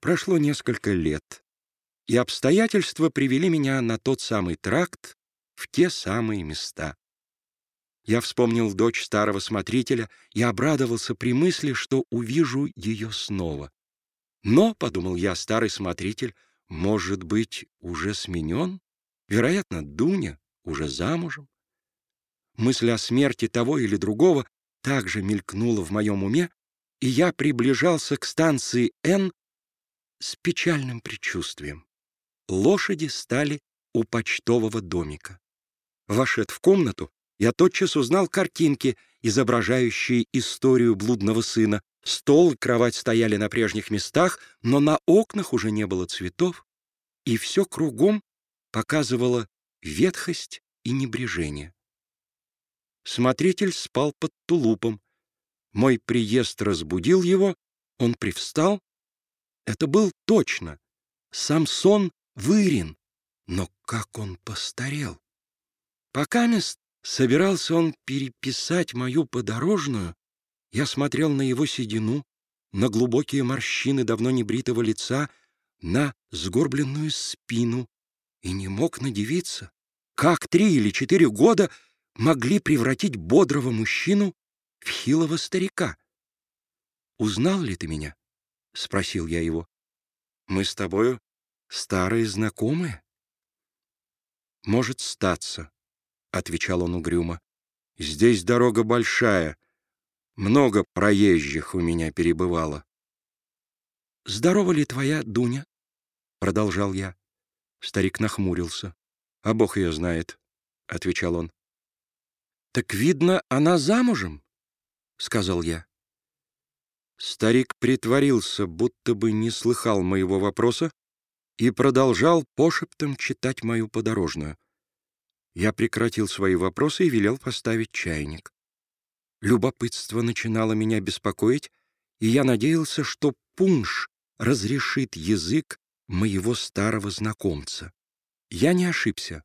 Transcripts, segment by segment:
Прошло несколько лет, и обстоятельства привели меня на тот самый тракт, в те самые места. Я вспомнил дочь старого смотрителя и обрадовался при мысли, что увижу ее снова. Но, — подумал я, — старый смотритель, может быть, уже сменен? Вероятно, Дуня уже замужем. Мысль о смерти того или другого также мелькнула в моем уме, и я приближался к станции Н с печальным предчувствием. Лошади стали у почтового домика. Вошед в комнату, я тотчас узнал картинки, изображающие историю блудного сына. Стол и кровать стояли на прежних местах, но на окнах уже не было цветов, и все кругом показывало ветхость и небрежение. Смотритель спал под тулупом. Мой приезд разбудил его, он привстал. Это был точно Самсон Вырин, но как он постарел! Пока мест собирался он переписать мою подорожную, я смотрел на его седину, на глубокие морщины давно небритого лица, на сгорбленную спину и не мог надевиться, как три или четыре года могли превратить бодрого мужчину в хилого старика. «Узнал ли ты меня?» — спросил я его. «Мы с тобою старые знакомые?» «Может статься», — отвечал он угрюмо. «Здесь дорога большая. Много проезжих у меня перебывало». «Здорова ли твоя Дуня?» — продолжал я. Старик нахмурился. «А Бог ее знает», — отвечал он. «Так, видно, она замужем?» — сказал я. Старик притворился, будто бы не слыхал моего вопроса, и продолжал пошептом читать мою подорожную. Я прекратил свои вопросы и велел поставить чайник. Любопытство начинало меня беспокоить, и я надеялся, что пунш разрешит язык моего старого знакомца. Я не ошибся.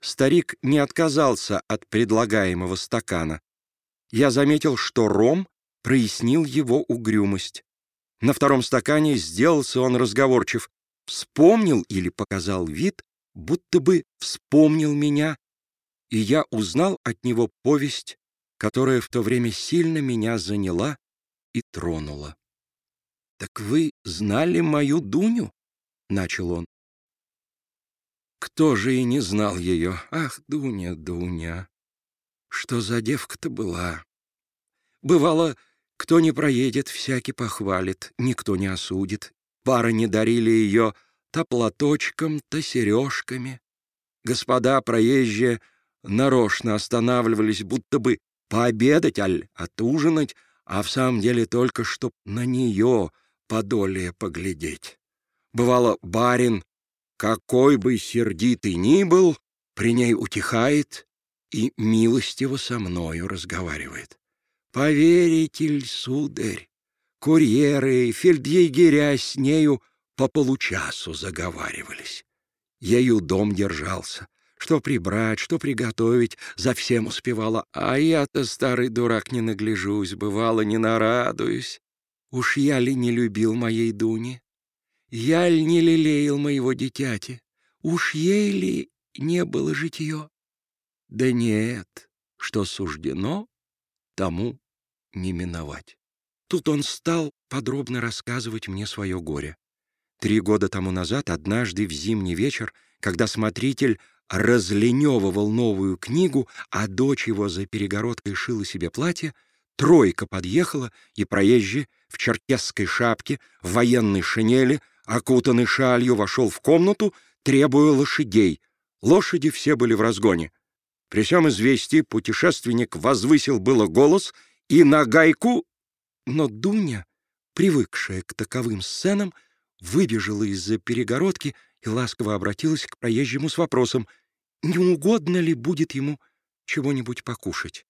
Старик не отказался от предлагаемого стакана. Я заметил, что ром прояснил его угрюмость. На втором стакане сделался он разговорчив, вспомнил или показал вид, будто бы вспомнил меня, и я узнал от него повесть, которая в то время сильно меня заняла и тронула. «Так вы знали мою Дуню?» — начал он. «Кто же и не знал ее? Ах, Дуня, Дуня! Что за девка-то была? Бывало, кто не проедет, всякий похвалит, никто не осудит. Пары не дарили ее то платочком, то сережками. Господа проезжие нарочно останавливались, будто бы пообедать, аль отужинать, а в самом деле только чтоб на нее подолее поглядеть. Бывало, барин, какой бы сердитый ни был, при ней утихает и милостиво со мною разговаривает. Поверите ль, сударь, курьеры, фельдъегеря с нею по получасу заговаривались. Ею дом держался. Что прибрать, что приготовить, за всем успевала. А я-то, старый дурак, не нагляжусь, бывало, не нарадуюсь. Уж я ли не любил моей Дуни? Я ли не лелеял моего дитяти? Уж ей ли не было житье? Да нет, что суждено, тому не миновать. Тут он стал подробно рассказывать мне свое горе. Три года тому назад, однажды в зимний вечер, когда смотритель разленевывал новую книгу, а дочь его за перегородкой шила себе платье, тройка подъехала, и проезжий в черкесской шапке, в военной шинели, окутанный шалью, вошел в комнату, требуя лошадей. Лошади все были в разгоне. При всем известии путешественник возвысил было голос и на гайку, но Дуня, привыкшая к таковым сценам, выбежала из-за перегородки и ласково обратилась к проезжему с вопросом, не угодно ли будет ему чего-нибудь покушать.